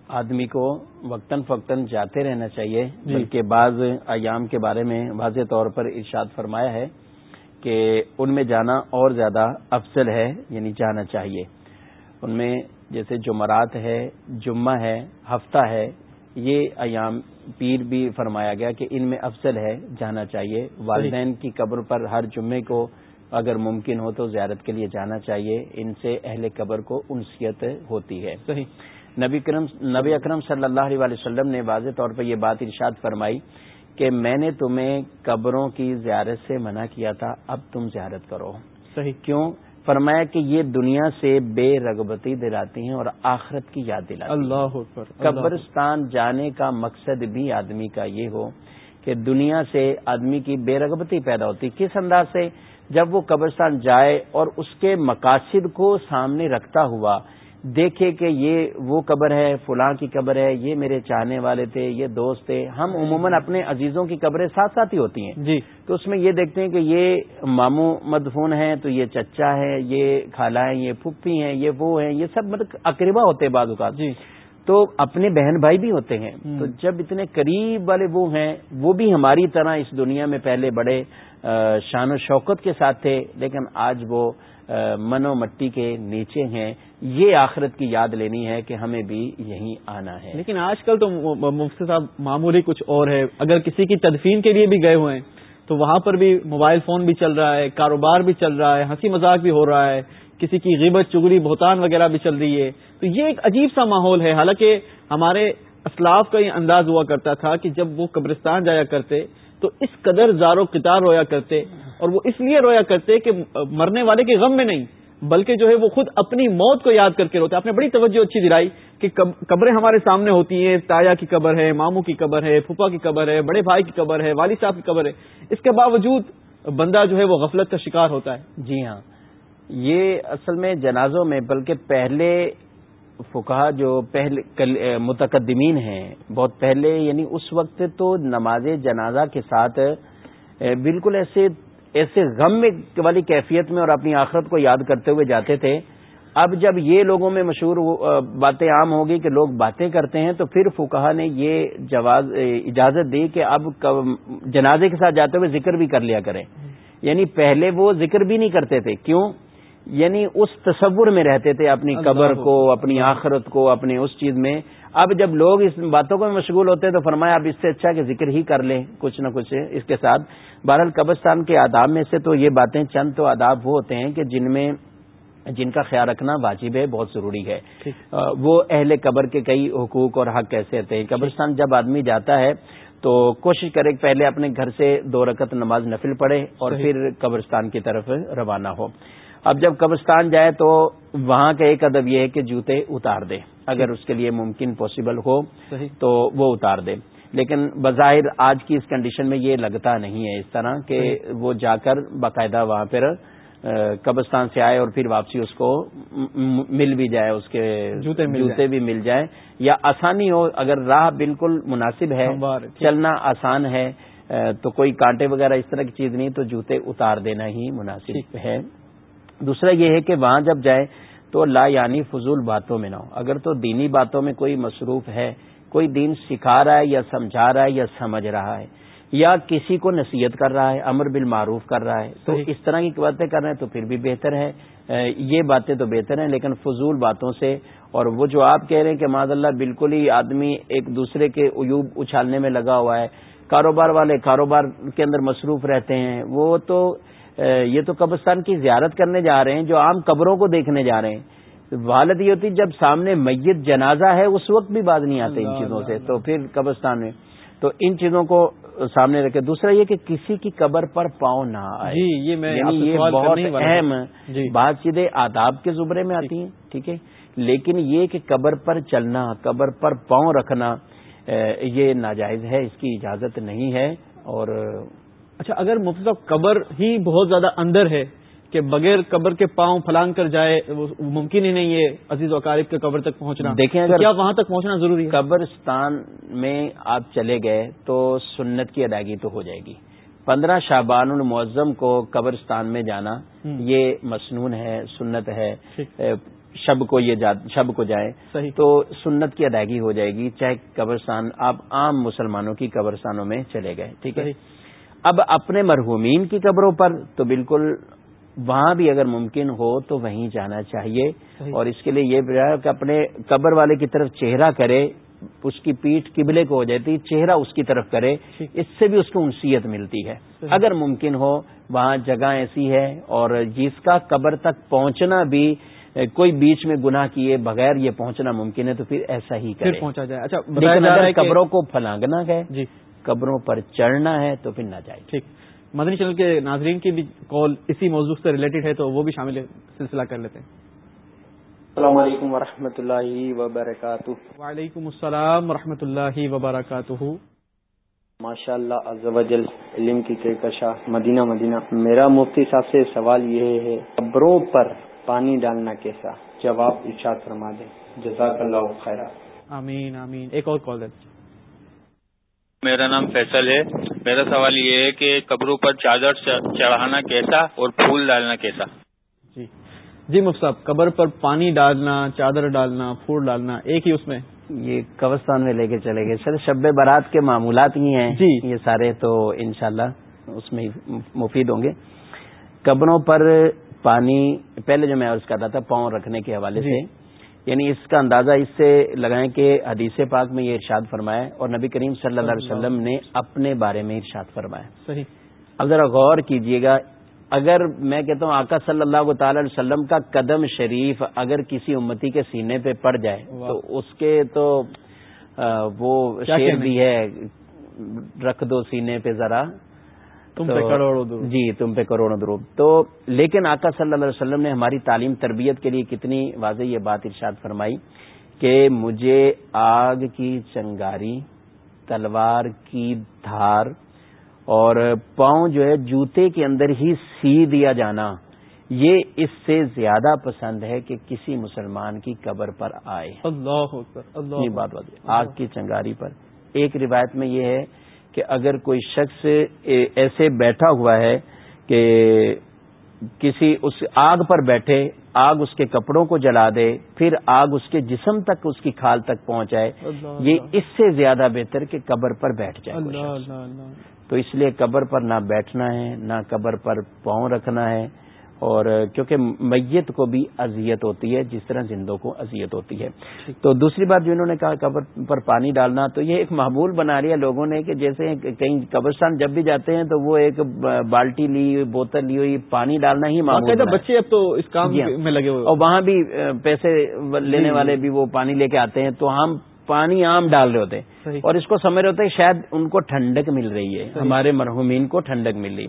آدمی کو وقتاً فوقتاً جاتے رہنا چاہیے۔ جی۔ بلکہ بعض ایام کے بارے میں واضح طور پر ارشاد فرمایا ہے کہ ان میں جانا اور زیادہ افضل ہے یعنی جانا چاہیے۔ ان میں جیسے جمعرات ہے جمعہ ہے ہفتہ ہے یہ ایام پیر بھی فرمایا گیا کہ ان میں افضل ہے جانا چاہیے۔ والدین کی قبر پر ہر جمعے کو اگر ممکن ہو تو زیارت کے لیے جانا چاہیے۔ ان سے اہل قبر کو انسیت ہوتی ہے۔ صحیح۔ نبی کرم نبی اکرم صلی اللہ علیہ وسلم نے واضح طور پر یہ بات ارشاد فرمائی کہ میں نے تمہیں قبروں کی زیارت سے منع کیا تھا اب تم زیارت کرو۔ صحیح۔ کیوں؟ فرمایا کہ یہ دنیا سے بے رغبتی دلاتی ہیں اور آخرت کی یاد دلاتی اللہ قبرستان جانے کا مقصد بھی آدمی کا یہ ہو کہ دنیا سے آدمی کی بے رغبتی پیدا ہوتی۔ کس انداز سے؟ جب وہ قبرستان جائے اور اس کے مقاصد کو سامنے رکھتا ہوا دیکھے کہ یہ وہ قبر ہے فلاں کی قبر ہے یہ میرے چاہنے والے تھے یہ دوست تھے۔ ہم عموماً اپنے عزیزوں کی قبریں ساتھ ساتھ ہی ہوتی ہیں۔ جی۔ تو اس میں یہ دیکھتے ہیں کہ یہ ماموں مدفون ہیں تو یہ چچا ہے یہ خالہ ہیں یہ پھپھی ہیں یہ وہ ہیں یہ سب مطلب اقربا ہوتے ہیں بعض اوقات۔ جی۔ تو اپنے بہن بھائی بھی ہوتے ہیں۔ تو جب اتنے قریب والے وہ ہیں وہ بھی ہماری طرح اس دنیا میں پہلے بڑے شان و شوکت کے ساتھ تھے لیکن آج وہ من و مٹی کے نیچے ہیں۔ یہ آخرت کی یاد لینی ہے کہ ہمیں بھی یہیں آنا ہے۔ لیکن آج کل تو مفتی صاحب معمولی کچھ اور ہے۔ اگر کسی کی تدفین کے لیے بھی گئے ہوئے ہیں، تو وہاں پر بھی موبائل فون بھی چل رہا ہے، کاروبار بھی چل رہا ہے، ہنسی مذاق بھی ہو رہا ہے۔ کسی کی غیبت، چگلی، بہتان وغیرہ بھی چل رہی ہے۔ تو یہ ایک عجیب سا ماحول ہے۔ حالانکہ ہمارے اسلاف کا یہ انداز ہوا کرتا تھا کہ جب وہ قبرستان جایا کرتے، تو اس قدر زارو قطار رویا کرتے۔ اور وہ اس لیے رویا کرتے کہ مرنے والے کے غم میں نہیں، بلکہ جو ہے وہ خود اپنی موت کو یاد کر کے روتے۔ آپ نے بڑی توجہ اچھی دلائی کہ قبریں ہمارے سامنے ہوتی ہیں، تایا کی قبر ہے، ماموں کی قبر ہے پھپھا کی قبر ہے، بڑے بھائی کی قبر ہے، والد صاحب کی قبر ہے۔ اس کے باوجود بندہ جو ہے وہ غفلت کا شکار ہوتا ہے۔ جی ہاں۔ یہ اصل میں جنازوں میں، بلکہ پہلے فکہ جو پہلے متقدمین ہیں، بہت پہلے یعنی اس وقت تو نماز جنازہ کے ساتھ بالکل ایسے ایسے غم میں والی کیفیت میں اور اپنی آخرت کو یاد کرتے ہوئے جاتے تھے اب جب یہ لوگوں میں مشہور باتیں عام ہو گئی کہ لوگ باتیں کرتے ہیں تو پھر فکہ نے یہ جواز اجازت دی کہ اب جنازے کے ساتھ جاتے ہوئے ذکر بھی کر لیا کریں۔ یعنی پہلے وہ ذکر بھی نہیں کرتے تھے۔ کیوں؟ یعنی اس تصور میں رہتے تھے اپنی قبر کو اپنی آخرت کو اپنی اس چیز میں۔ اب جب لوگ اس باتوں کو مشغول ہوتے ہیں تو فرمایا اب اس سے اچھا کہ ذکر ہی کر لیں کچھ نہ کچھ اس کے ساتھ۔ بہرحال قبرستان کے آداب میں سے تو یہ باتیں چند تو آداب وہ ہوتے ہیں کہ جن میں جن کا خیال رکھنا واجب ہے بہت ضروری ہے۔ وہ اہل قبر کے کئی حقوق اور حق کیسے ہوتے ہیں؟ قبرستان جب آدمی جاتا ہے تو کوشش کرے کہ پہلے اپنے گھر سے دو رکعت نماز نفل پڑھے اور پھر قبرستان کی طرف روانہ ہو۔ اب جب قبرستان جائے تو وہاں کا ایک ادب یہ ہے کہ جوتے اتار دے۔ اگر اس کے لیے ممکن پاسبل ہو تو وہ اتار دے۔ لیکن بظاہر آج کی اس کنڈیشن میں یہ لگتا نہیں ہے اس طرح کہ وہ جا کر باقاعدہ وہاں پھر قبرستان سے آئے اور پھر واپسی اس کو مل بھی جائے اس کے جوتے بھی مل جائے۔ یا آسانی ہو اگر راہ بالکل مناسب ہے چلنا آسان ہے تو کوئی کانٹے وغیرہ اس طرح کی چیز نہیں تو جوتے اتار دینا ہی مناسب ہے۔ دوسرا یہ ہے کہ وہاں جب جائے تو لا یعنی فضول باتوں میں نہ ہو۔ اگر تو دینی باتوں میں کوئی مصروف ہے کوئی دین سکھا رہا ہے یا سمجھا رہا ہے یا سمجھ رہا ہے یا کسی کو نصیحت کر رہا ہے امر بالمعروف کر رہا ہے تو اس طرح کی باتیں کر رہے ہیں تو پھر بھی بہتر ہے۔ یہ باتیں تو بہتر ہیں لیکن فضول باتوں سے اور وہ جو آپ کہہ رہے ہیں کہ ماض اللہ بالکل ہی آدمی ایک دوسرے کے عیوب اچھالنے میں لگا ہوا ہے کاروبار والے کاروبار کے اندر مصروف رہتے ہیں وہ تو یہ تو قبرستان کی زیارت کرنے جا رہے ہیں جو عام قبروں کو دیکھنے جا رہے ہیں۔ حالت یہ ہوتی جب سامنے میت جنازہ ہے اس وقت بھی باز نہیں آتے ان چیزوں سے تو پھر قبرستان میں۔ تو ان چیزوں کو سامنے رکھے۔ دوسرا یہ کہ کسی کی قبر پر پاؤں نہ آئے۔ جی یہ میں یعنی یہ بہت اہم جی۔ بات چیزیں آداب کے زبرے میں آتی ہیں ٹھیک ہے؟ لیکن یہ کہ قبر پر چلنا قبر پر پاؤں رکھنا یہ ناجائز ہے اس کی اجازت نہیں ہے۔ اور اچھا اگر مفت قبر ہی بہت زیادہ اندر ہے کہ بغیر قبر کے پاؤں پھلانگ کر جائے ممکن ہی نہیں ہے عزیز وقارب کے قبر تک پہنچنا۔ دیکھیں اگر کیا وہاں تک پہنچنا ضروری ہے؟ قبرستان میں آپ چلے گئے تو سنت کی ادائیگی تو ہو جائے گی۔ پندرہ شابان المعظم کو قبرستان میں جانا یہ مصنون ہے سنت ہے۔ شب کو یہ شب کو جائے تو سنت کی ادائیگی ہو جائے گی چاہے قبرستان آپ عام مسلمانوں کی قبرستانوں میں چلے گئے ٹھیک ہے؟ اب اپنے مرحومین کی قبروں پر تو بالکل وہاں بھی اگر ممکن ہو تو وہیں جانا چاہیے اور اس کے لیے یہ کہ اپنے قبر والے کی طرف چہرہ کرے اس کی پیٹھ قبلے کو ہو جاتی چہرہ اس کی طرف کرے اس سے بھی اس کو انسیت ملتی ہے۔ اگر ممکن ہو وہاں جگہ ایسی ہے اور جس کا قبر تک پہنچنا بھی کوئی بیچ میں گناہ کیے بغیر یہ پہنچنا ممکن ہے تو پھر ایسا ہی کرے۔ پہنچا جائے۔ اچھا قبروں کو پھلانگنا ہے جی۔ قبروں پر چڑھنا ہے تو پھر نہ جائے ٹھیک۔ مدنی چینل کے ناظرین کی بھی کال اسی موضوع سے ریلیٹڈ ہے تو وہ بھی شامل سلسلہ کر لیتے ہیں۔ السلام علیکم ورحمۃ اللہ وبرکاتہ۔ وعلیکم السلام و اللہ وبرکاتہ۔ ماشاء اللہ علم کی کشا مدینہ مدینہ۔ میرا مفتی صاحب سے سوال یہ ہے قبروں پر پانی ڈالنا کیسا؟ جواب ارشاد فرما دیں۔ جزاک اللہ خیر آمین آمین۔ ایک اور کال میرا نام فیصل ہے۔ میرا سوال یہ ہے کہ قبروں پر چادر چڑھانا کیسا اور پھول ڈالنا کیسا؟ جی۔ جی صاحب قبر پر پانی ڈالنا چادر ڈالنا پھول ڈالنا ایک ہی اس میں؟ یہ قبرستان میں لے کے چلے گئے۔ سر شب برات کے معمولات ہی ہیں۔ جی۔ یہ سارے تو انشاءاللہ اس میں مفید ہوں گے۔ قبروں پر پانی پہلے جو میں عرض کر رہا تھا پاؤں رکھنے کے حوالے جی۔ سے یعنی اس کا اندازہ اس سے لگائیں کہ حدیث پاک میں یہ ارشاد فرمایا اور نبی کریم صلی اللہ علیہ وسلم نے اپنے بارے میں ارشاد فرمایا۔ صحیح۔ اب ذرا غور کیجیے گا اگر میں کہتا ہوں آقا صلی اللہ تعالی علیہ وسلم کا قدم شریف اگر کسی امتی کے سینے پہ پڑ جائے تو اس کے تو وہ شیر بھی ہے رکھ دو سینے پہ ذرا۔ تم پہ کروڑوں درود۔ جی تم پہ کروڑوں درود۔ تو لیکن آقا صلی اللہ علیہ وسلم نے ہماری تعلیم تربیت کے لیے کتنی واضح یہ بات ارشاد فرمائی کہ مجھے آگ کی چنگاری تلوار کی دھار اور پاؤں جو ہے جوتے کے اندر ہی سی دیا جانا یہ اس سے زیادہ پسند ہے کہ کسی مسلمان کی قبر پر آئے۔ اللہ یہ بات آگ کی چنگاری پر۔ ایک روایت میں یہ ہے کہ اگر کوئی شخص ایسے بیٹھا ہوا ہے کہ کسی اس آگ پر بیٹھے آگ اس کے کپڑوں کو جلا دے پھر آگ اس کے جسم تک اس کی کھال تک پہنچائے یہ اس سے زیادہ بہتر کہ قبر پر بیٹھ جائے تو اس لیے قبر پر نہ بیٹھنا ہے نہ قبر پر پاؤں رکھنا ہے اور کیونکہ میت کو بھی اذیت ہوتی ہے جس طرح زندوں کو اذیت ہوتی ہے۔ تو دوسری بات جو انہوں نے کہا قبر پر پانی ڈالنا تو یہ ایک معمول بنا لیا لوگوں نے کہ جیسے کہیں قبرستان جب بھی جاتے ہیں تو وہ ایک بالٹی لی ہوئی بوتل لی ہوئی پانی ڈالنا ہی معمول بچے اب تو اس کام جی ہاں۔ میں لگے ہوئے اور وہاں بھی پیسے لینے جی، جی۔ والے بھی وہ پانی لے کے آتے ہیں تو ہم پانی عام ڈال رہے ہوتے ہیں۔ اور اس کو سمجھ رہے ہوتے ہیں شاید ان کو ٹھنڈک مل رہی ہے۔ ہمارے مرحومین کو ٹھنڈک مل رہی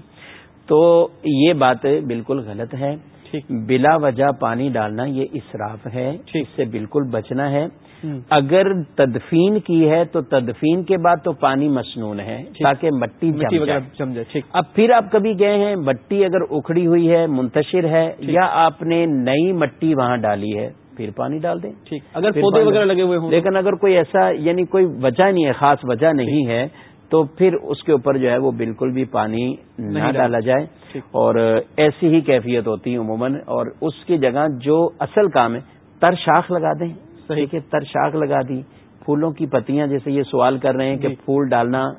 تو یہ بات بالکل غلط ہے بلا وجہ پانی ڈالنا یہ اسراف ہے۔ اس سے بالکل بچنا ہے۔ اگر تدفین کی ہے تو تدفین کے بعد تو پانی مصنون ہے تاکہ مٹی اب پھر آپ کبھی گئے ہیں مٹی اگر اکھڑی ہوئی ہے منتشر ہے یا آپ نے نئی مٹی وہاں ڈالی ہے پھر پانی ڈال دیں۔ اگر پودے وغیرہ لگے ہوئے ہوں لیکن اگر کوئی ایسا یعنی کوئی وجہ نہیں ہے خاص وجہ نہیں ہے تو پھر اس کے اوپر جو ہے وہ بالکل بھی پانی نہ ڈالا۔ جائے۔ اور ایسی ہی کیفیت ہوتی ہے عموماً اور اس کی جگہ جو اصل کام ہے تر شاخ لگا دیں۔ صحیح۔ کہ تر شاخ لگا دی۔ پھولوں کی پتیاں جیسے یہ سوال کر رہے ہیں کہ جی۔ پھول ڈالنا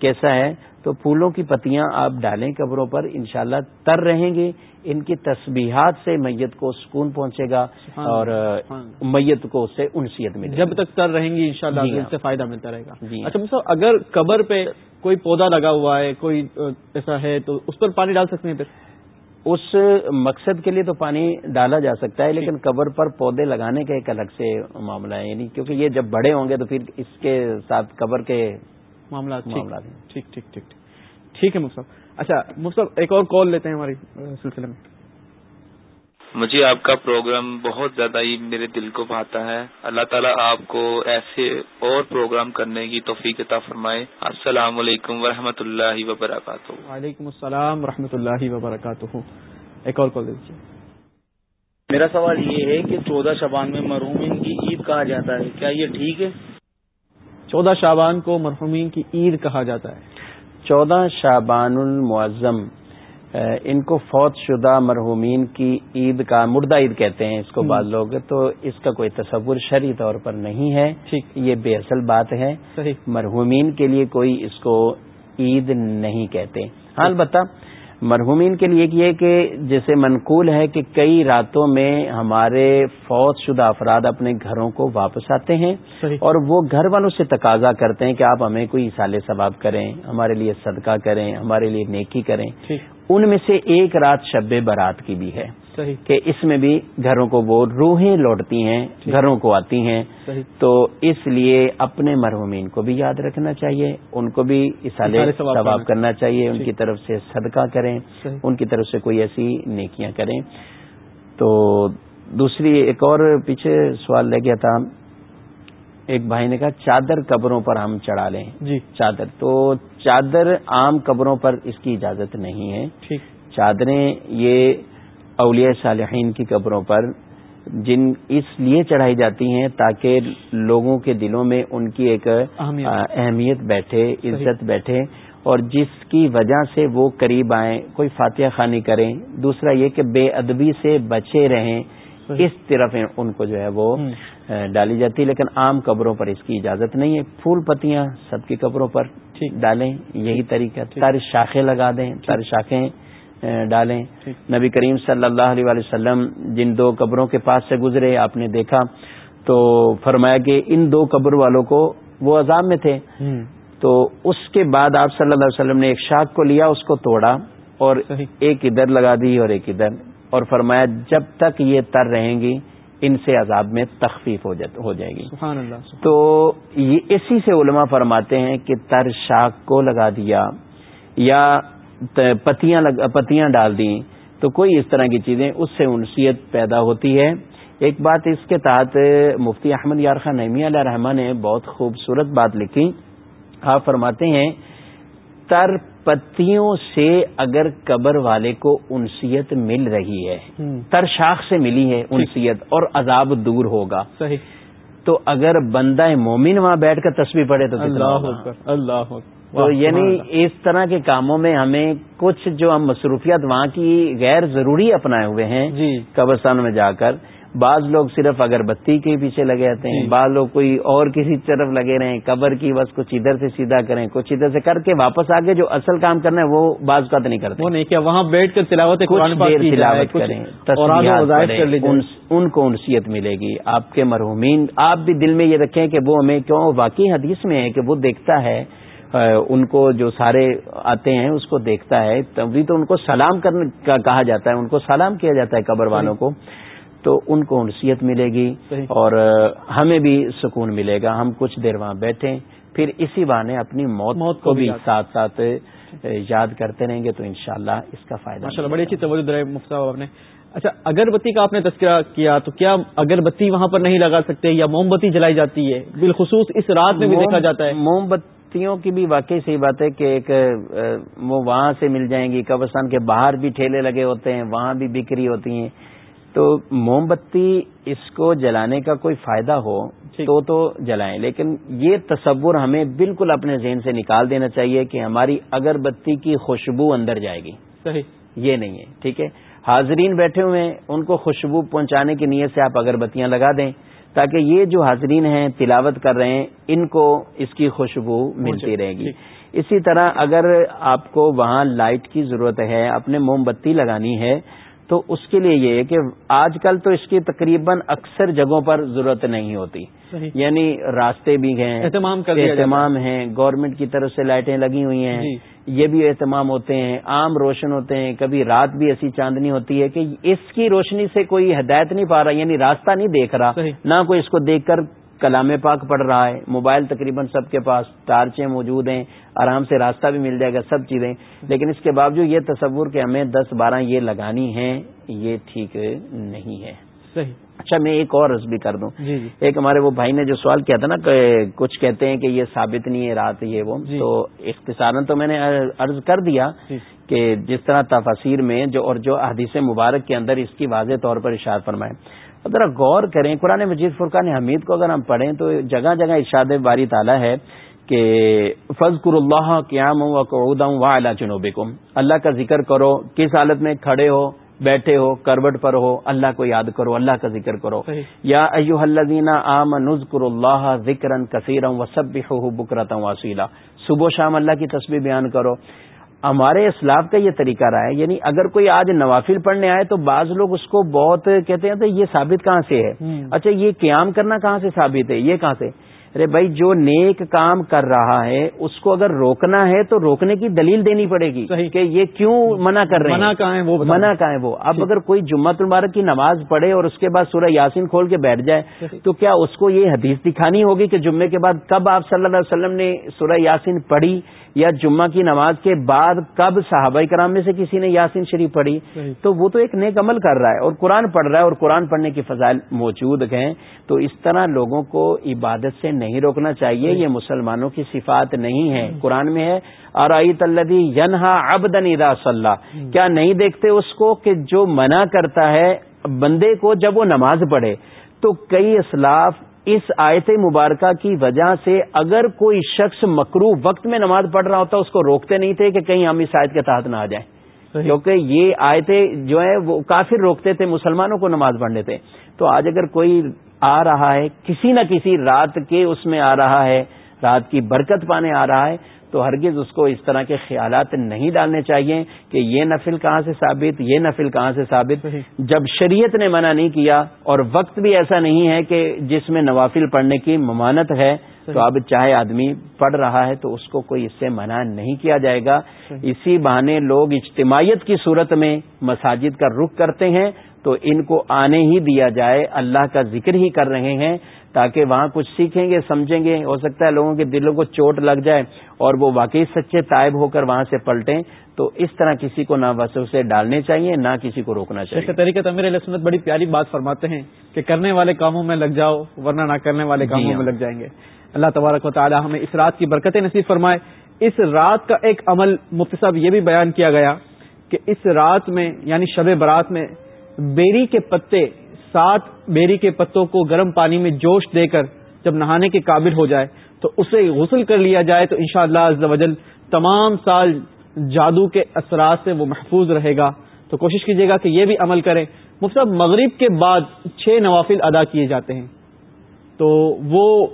کیسا ہے؟ تو پھولوں کی پتیاں آپ ڈالیں قبروں پر انشاءاللہ تر رہیں گے۔ ان کی تسبیحات سے میت کو سکون پہنچے گا اور میت کو اس سے انسیت ملے جب تک تر رہیں گی انشاءاللہ شاء جی سے ہاں۔ فائدہ ملتا رہے گا۔ جی اچھا اگر قبر پہ کوئی پودا لگا ہوا ہے کوئی ایسا ہے تو اس پر پانی ڈال سکتے ہیں پھر؟ اس مقصد کے لیے تو پانی ڈالا جا سکتا ہے لیکن قبر پر پودے لگانے کا ایک الگ سے معاملہ ہے یعنی کیونکہ یہ جب بڑے ہوں گے تو پھر اس کے ساتھ قبر کے معاملات ٹھیک ٹھیک ٹھیک ٹھیک ہے مصطف اچھا مصطف ایک اور کال لیتے ہیں ہماری سلسلے میں۔ مجھے آپ کا پروگرام بہت زیادہ ہی میرے دل کو بھاتا ہے۔ اللہ تعالیٰ آپ کو ایسے اور پروگرام کرنے کی توفیق عطا فرمائے۔ السلام علیکم ورحمۃ اللہ وبرکاتہ۔ وعلیکم السلام و اللہ وبرکاتہ۔ ایک اور کال دیجیے۔ میرا سوال یہ ہے کہ چودہ شبان میں مرحومین کی عید کہا جاتا ہے۔ کیا یہ ٹھیک ہے؟ چودہ شابان کو مرحومین کی عید کہا جاتا ہے۔ چودہ شابان المعظم ان کو فوت شدہ مرحومین کی عید کا مردہ عید کہتے ہیں اس کو بعض لوگ تو اس کا کوئی تصور شرعی طور پر نہیں ہے۔ یہ بے اصل بات ہے۔ مرحومین کے لیے کوئی اس کو عید نہیں کہتے۔ ہاں البتہ مرحومین کے لیے یہ کہ جیسے منقول ہے کہ کئی راتوں میں ہمارے فوت شدہ افراد اپنے گھروں کو واپس آتے ہیں اور وہ گھر والوں سے تقاضا کرتے ہیں کہ آپ ہمیں کوئی سال ثواب کریں ہمارے لیے صدقہ کریں ہمارے لیے نیکی کریں۔ ان میں سے ایک رات شب برات کی بھی ہے۔ کہ اس میں بھی گھروں کو وہ روحیں لوٹتی ہیں گھروں کو آتی ہیں۔ تو اس لیے اپنے مرحومین کو بھی یاد رکھنا چاہیے ان کو بھی ثواب کرنا چاہیے ان کی طرف سے صدقہ کریں ان کی طرف سے کوئی ایسی نیکیاں کریں۔ تو دوسری ایک اور پیچھے سوال لے گیا تھا ایک بھائی نے کہا چادر قبروں پر ہم چڑھا لیں۔ جی. چادر۔ تو چادر عام قبروں پر اس کی اجازت نہیں ہے۔ چادریں یہ اولیاء صالحین کی قبروں پر جن اس لیے چڑھائی جاتی ہیں تاکہ لوگوں کے دلوں میں ان کی ایک اہمیت۔ بیٹھے عزت بیٹھے۔ اور جس کی وجہ سے وہ قریب آئیں کوئی فاتحہ خانی کریں۔ دوسرا یہ کہ بے ادبی سے بچے رہیں۔ اس طرف ان کو جو ہے وہ ڈالی جاتی۔ ہے لیکن عام قبروں پر اس کی اجازت نہیں ہے۔ پھول پتیاں سب کی قبروں پر ڈالیں یہی طریقہ۔ تر شاخیں لگا دیں تر شاخیں ڈالیں۔ نبی کریم صلی اللہ علیہ وسلم جن دو قبروں کے پاس سے گزرے آپ نے دیکھا تو فرمایا کہ ان دو قبر والوں کو وہ عذاب میں تھے۔ تو اس کے بعد آپ صلی اللہ علیہ وسلم نے ایک شاخ کو لیا اس کو توڑا اور ایک ادھر لگا دی اور ایک ادھر۔ اور فرمایا جب تک یہ تر رہیں گی ان سے عذاب میں تخفیف ہو جائے گی۔ سبحان اللہ تو یہ اسی سے علماء فرماتے ہیں کہ تر شاخ کو لگا دیا یا پتیاں پتیاں ڈال دیں۔ تو کوئی اس طرح کی چیزیں اس سے انسیت پیدا ہوتی ہے۔ ایک بات اس کے تحت مفتی احمد یارخان نعمی علیہ رحمان نے بہت خوبصورت بات لکھی۔ آپ فرماتے ہیں تر پتیوں سے اگر قبر والے کو انسیت مل رہی ہے تر شاخ سے ملی ہے انسیت اور عذاب دور ہوگا۔ صحیح۔ تو اگر بندہ مومن وہاں بیٹھ کر تصویر پڑے تو اللہ اللہ تو یعنی اس طرح کے کاموں میں ہمیں کچھ جو ہم مصروفیات وہاں کی غیر ضروری اپنائے ہوئے ہیں جی۔ قبرستان میں جا کر بعض لوگ صرف اگربتی کے پیچھے لگے رہتے ہیں جی۔ بعض لوگ کوئی اور کسی طرف لگے رہے قبر کی بس کچھ ادھر سے سیدھا کریں کچھ ادھر سے کر کے واپس آگے جو اصل کام کرنا ہے وہ بعض کا تو نہیں کرتے۔ وہ نہیں کیا وہاں بیٹھ کر تلاوت کریں ان کو انسیت ملے گی آپ کے مرحومین۔ آپ بھی دل میں یہ رکھیں کہ وہ ہمیں کیوں واقعی حدیث میں ہے کہ وہ دیکھتا ہے ان کو جو سارے آتے ہیں اس کو دیکھتا ہے۔ تبھی تو ان کو سلام کرنے کا کہا جاتا ہے ان کو سلام کیا جاتا ہے قبر والوں کو۔ تو ان کو انسیت ملے گی اور ہمیں بھی سکون ملے گا۔ ہم کچھ دیر وہاں بیٹھیں پھر اسی بہانے اپنی موت موت کو بھی ساتھ ساتھ یاد کرتے رہیں گے تو انشاءاللہ اس کا فائدہ بڑی اچھی توجہ مفت آپ نے۔ اچھا اگربتی کا آپ نے تذکرہ کیا تو کیا اگربتی وہاں پر نہیں لگا سکتے یا موم بتی جلائی جاتی ہے؟ بالخصوص اس رات میں بھی دیکھا جاتا ہے۔ موم بتیوں کی بھی واقعی صحیح بات ہے کہ ایک وہ وہاں سے مل جائیں گی قبرستان کے باہر بھی ٹھیلے لگے ہوتے ہیں وہاں بھی بکری ہوتی ہیں۔ تو موم بتی اس کو جلانے کا کوئی فائدہ ہو تو تو جلائیں لیکن یہ تصور ہمیں بالکل اپنے ذہن سے نکال دینا چاہیے کہ ہماری اگربتی کی خوشبو اندر جائے گی۔ صحیح۔ یہ نہیں ہے ٹھیک ہے؟ حاضرین بیٹھے ہوئے ہیں ان کو خوشبو پہنچانے کی نیت سے آپ اگربتیاں لگا دیں۔ تاکہ یہ جو حاضرین ہیں تلاوت کر رہے ہیں ان کو اس کی خوشبو ملتی رہے گی۔ اسی طرح اگر آپ کو وہاں لائٹ کی ضرورت ہے اپنے موم بتی لگانی ہے تو اس کے لیے یہ ہے کہ آج کل تو اس کی تقریباً اکثر جگہوں پر ضرورت نہیں ہوتی۔ یعنی راستے بھی ہیں اہتمام اہتمام ہیں گورنمنٹ کی طرف سے لائٹیں لگی ہوئی ہیں۔ جی۔ یہ بھی اہتمام ہوتے ہیں عام روشن ہوتے ہیں۔ کبھی رات بھی ایسی چاندنی ہوتی ہے کہ اس کی روشنی سے کوئی ہدایت نہیں پا رہا یعنی راستہ نہیں دیکھ رہا نہ کوئی اس کو دیکھ کر کلام پاک پڑھ رہا ہے موبائل تقریباً سب کے پاس ٹارچیں موجود ہیں آرام سے راستہ بھی مل جائے گا سب چیزیں۔ لیکن اس کے باوجود یہ تصور کہ ہمیں دس بارہ یہ لگانی ہے یہ ٹھیک نہیں ہے۔ صحیح۔ اچھا میں ایک اور عرض بھی کر دوں۔ جی جی۔ ایک ہمارے وہ بھائی نے جو سوال کیا تھا نا کہ کچھ کہتے ہیں کہ یہ ثابت نہیں ہے رات یہ وہ۔ جی۔ تو اختصار تو میں نے عرض کر دیا جی۔ کہ جس طرح تفاصیر میں جو اور جو حدیث مبارک کے اندر اس کی واضح طور پر اشار فرمائے۔ ذرا غور کریں قرآن مجید فرقان حمید کو اگر ہم پڑھیں تو جگہ جگہ ارشاد باری تعالیٰ ہے کہ فض کر اللہ قیام و قعودم و اللہ جنوب اللہ کا ذکر کرو کس حالت میں کھڑے ہو بیٹھے ہو کروٹ پر ہو اللہ کو یاد کرو اللہ کا ذکر کرو۔ یا ایو الذین عام نذکر اللہ ذکر کثیرم و سب بکرتم واسیلا صبح و شام اللہ کی تصویر بیان کرو۔ ہمارے اسلاف کا یہ طریقہ رہا ہے یعنی اگر کوئی آج نوافل پڑھنے آئے تو بعض لوگ اس کو بہت کہتے ہیں تو یہ ثابت کہاں سے ہے؟ اچھا یہ قیام کرنا کہاں سے ثابت ہے؟ یہ کہاں سے؟ ارے بھائی جو نیک کام کر رہا ہے اس کو اگر روکنا ہے تو روکنے کی دلیل دینی پڑے گی کہ یہ کیوں منع کر رہے ہیں۔ منع کہاں ہے وہ منع کہاں ہے وہ؟ اب اگر کوئی جمعہ المبارک کی نماز پڑھے اور اس کے بعد سورہ یاسین کھول کے بیٹھ جائے تو کیا اس کو یہ حدیث دکھانی ہوگی کہ جمعے کے بعد کب آپ صلی اللہ علیہ وسلم نے سورہ یاسین پڑھی؟ یا جمعہ کی نماز کے بعد کب صحابہ کرام میں سے کسی نے یاسین شریف پڑھی تو وہ تو ایک نیک عمل کر رہا ہے اور قرآن پڑھ رہا ہے اور قرآن پڑھنے کی فضائل موجود ہیں۔ تو اس طرح لوگوں کو عبادت سے نہیں روکنا چاہیے یہ مسلمانوں کی صفات نہیں ہے قرآن میں ہے اور آئی تلدی ینہا ابدن ادا صلاح کیا نہیں دیکھتے اس کو کہ جو منع کرتا ہے بندے کو جب وہ نماز پڑھے؟ تو کئی اسلاف اس آیت مبارکہ کی وجہ سے اگر کوئی شخص مکرو وقت میں نماز پڑھ رہا ہوتا اس کو روکتے نہیں تھے کہ کہیں ہم اس آیت کے تحت نہ آ جائیں۔ کیونکہ یہ آیتیں جو ہے وہ کافر روکتے تھے مسلمانوں کو نماز پڑھنے تھے۔ تو آج اگر کوئی آ رہا ہے کسی نہ کسی رات کے اس میں آ رہا ہے رات کی برکت پانے آ رہا ہے تو ہرگز اس کو اس طرح کے خیالات نہیں ڈالنے چاہیے کہ یہ نفل کہاں سے ثابت یہ نفل کہاں سے ثابت۔ جب شریعت نے منع نہیں کیا اور وقت بھی ایسا نہیں ہے کہ جس میں نوافل پڑھنے کی ممانت ہے تو اب چاہے آدمی پڑھ رہا ہے تو اس کو کوئی اس سے منع نہیں کیا جائے گا۔ اسی بہانے لوگ اجتماعیت کی صورت میں مساجد کا رخ کرتے ہیں تو ان کو آنے ہی دیا جائے اللہ کا ذکر ہی کر رہے ہیں تاکہ وہاں کچھ سیکھیں گے سمجھیں گے۔ ہو سکتا ہے لوگوں کے دلوں کو چوٹ لگ جائے اور وہ واقعی سچے تائب ہو کر وہاں سے پلٹیں۔ تو اس طرح کسی کو نہ وسو سے ڈالنے چاہیے نہ کسی کو روکنا چاہیے۔ طریقے تمیر علیہ سنت بڑی پیاری بات فرماتے ہیں کہ کرنے والے کاموں میں لگ جاؤ ورنہ نہ کرنے والے جی کاموں میں ہاں۔ لگ جائیں گے۔ اللہ تبارک و تعالی ہمیں اس رات کی برکتیں نصیب فرمائے۔ اس رات کا ایک عمل مفتی صاحب یہ بھی بیان کیا گیا کہ اس رات میں یعنی شب برات میں بیری کے پتے سات بیری کے پتوں کو گرم پانی میں جوش دے کر جب نہانے کے قابل ہو جائے تو اسے غسل کر لیا جائے تو انشاءاللہ شاء اللہ تمام سال جادو کے اثرات سے وہ محفوظ رہے گا۔ تو کوشش کیجیے گا کہ یہ بھی عمل کریں۔ مفت مغرب کے بعد چھ نوافل ادا کیے جاتے ہیں۔ تو وہ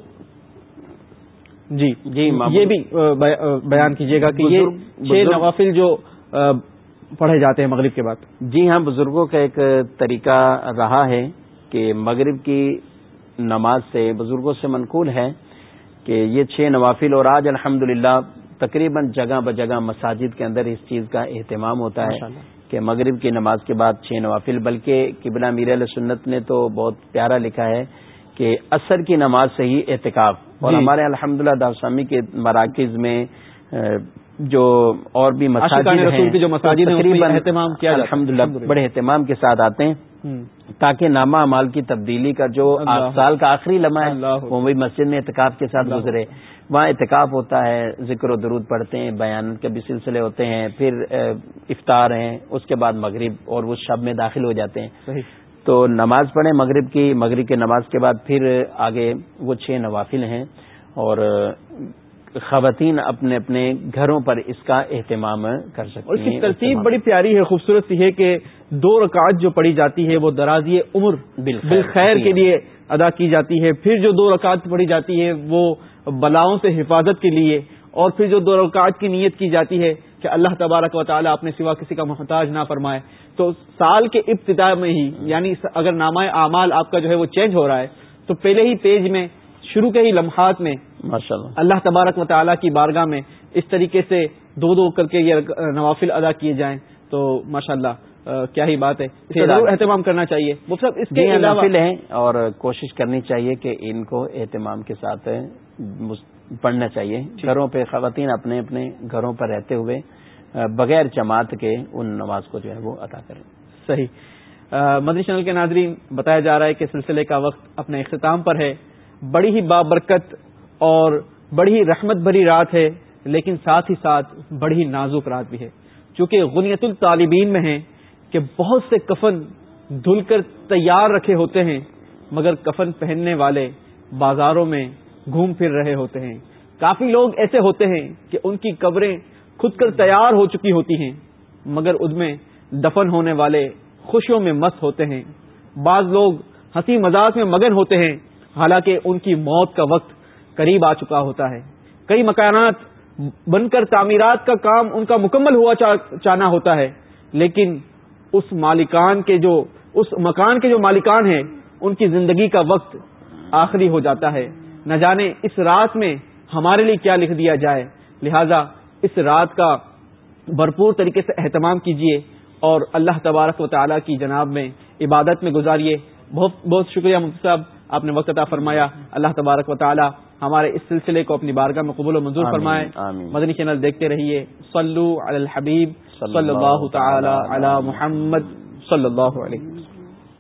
جی جی یہ بھی بیان کیجیے گا کہ یہ چھ نوافل جو پڑھے جاتے ہیں مغرب کے بعد۔ جی ہاں بزرگوں کا ایک طریقہ رہا ہے کہ مغرب کی نماز سے بزرگوں سے منقول ہے کہ یہ چھ نوافل اور آج الحمد تقریباً جگہ بجگہ مساجد کے اندر اس چیز کا اہتمام ہوتا ہے کہ مغرب کی نماز کے بعد چھ نوافل بلکہ قبلہ میر علیہ سنت نے تو بہت پیارا لکھا ہے کہ عصر کی نماز سے ہی احتکاب۔ اور جی۔ ہمارے الحمد للہ داوسامی کے مراکز میں جو اور بھی مساجد ہیں جو مساجد اہتمام کیا الحمد للہ بڑے اہتمام کے ساتھ آتے ہیں۔ تاکہ نامہ مال کی تبدیلی کا جو سال کا آخری لمحہ ہے وہ بھی مسجد میں اعتکاب کے ساتھ گزرے۔ وہاں اعتکاب ہوتا ہے ذکر و درود پڑھتے ہیں بیان کے بھی سلسلے ہوتے ہیں پھر افطار ہیں اس کے بعد مغرب اور اس شب میں داخل ہو جاتے ہیں۔ تو نماز پڑھیں مغرب کی مغرب کی نماز کے بعد پھر آگے وہ چھ نوافل ہیں اور خواتین اپنے اپنے گھروں پر اس کا اہتمام کر سکتے ہیں اس کی ترتیب بڑی پیاری ہے خوبصورت سی ہے کہ دو رکعت جو پڑھی جاتی ہے وہ درازی عمر بالخیر کے لیے ادا کی جاتی ہے۔ پھر جو دو رکعت پڑھی جاتی ہے وہ بلاؤں سے حفاظت کے لیے اور پھر جو دو رکعت کی نیت کی جاتی ہے کہ اللہ تبارک و تعالیٰ اپنے سوا کسی کا محتاج نہ فرمائے۔ تو سال کے ابتدا میں ہی یعنی اگر نامہ اعمال آپ کا جو ہے وہ چینج ہو رہا ہے تو پہلے ہی پیج میں شروع کے ہی لمحات میں اللہ اللہ تبارک و تعالیٰ کی بارگاہ میں اس طریقے سے دو دو کر کے یہ نوافل ادا کیے جائیں تو ماشاء اللہ کیا ہی بات ہے۔ ضرور اہتمام کرنا چاہیے۔ وہ سب اس کے نوافل ہیں اور کوشش کرنی چاہیے کہ ان کو اہتمام کے ساتھ پڑھنا چاہیے۔ جی۔ گھروں پہ خواتین اپنے اپنے گھروں پر رہتے ہوئے بغیر جماعت کے ان نماز کو جو ہے وہ ادا کریں۔ صحیح۔ مدنی چینل کے ناظرین بتایا جا رہا ہے کہ سلسلے کا وقت اپنے اختتام پر ہے۔ بڑی ہی بابرکت اور بڑی ہی رحمت بھری رات ہے، لیکن ساتھ ہی ساتھ بڑی ہی نازک رات بھی ہے۔ چونکہ غنیت الطالبین میں ہے کہ بہت سے کفن دھل کر تیار رکھے ہوتے ہیں، مگر کفن پہننے والے بازاروں میں گھوم پھر رہے ہوتے ہیں۔ کافی لوگ ایسے ہوتے ہیں کہ ان کی قبریں خود کر تیار ہو چکی ہوتی ہیں، مگر ان میں دفن ہونے والے خوشیوں میں مست ہوتے ہیں۔ بعض لوگ ہنسی مزاق میں مگن ہوتے ہیں حالانکہ ان کی موت کا وقت قریب آ چکا ہوتا ہے۔ کئی مکانات بن کر تعمیرات کا کام ان کا مکمل ہوا چاہنا ہوتا ہے، لیکن اس مالکان کے جو، اس مکان کے جو مالکان ہیں، ان کی زندگی کا وقت آخری ہو جاتا ہے۔ نہ جانے اس رات میں ہمارے لیے کیا لکھ دیا جائے۔ لہذا اس رات کا بھرپور طریقے سے اہتمام کیجیے اور اللہ تبارک و تعالیٰ کی جناب میں عبادت میں گزاریے۔ بہت بہت شکریہ مفتی صاحب۔ آپ نے وقت عطا فرمایا۔ اللہ تبارک و تعالی ہمارے اس سلسلے کو اپنی بارگاہ میں قبول و منظور فرمائے۔ مدنی چینل دیکھتے رہیے۔ صلو علی الحبیب صلی اللہ تعالی علی محمد صلی اللہ علیہ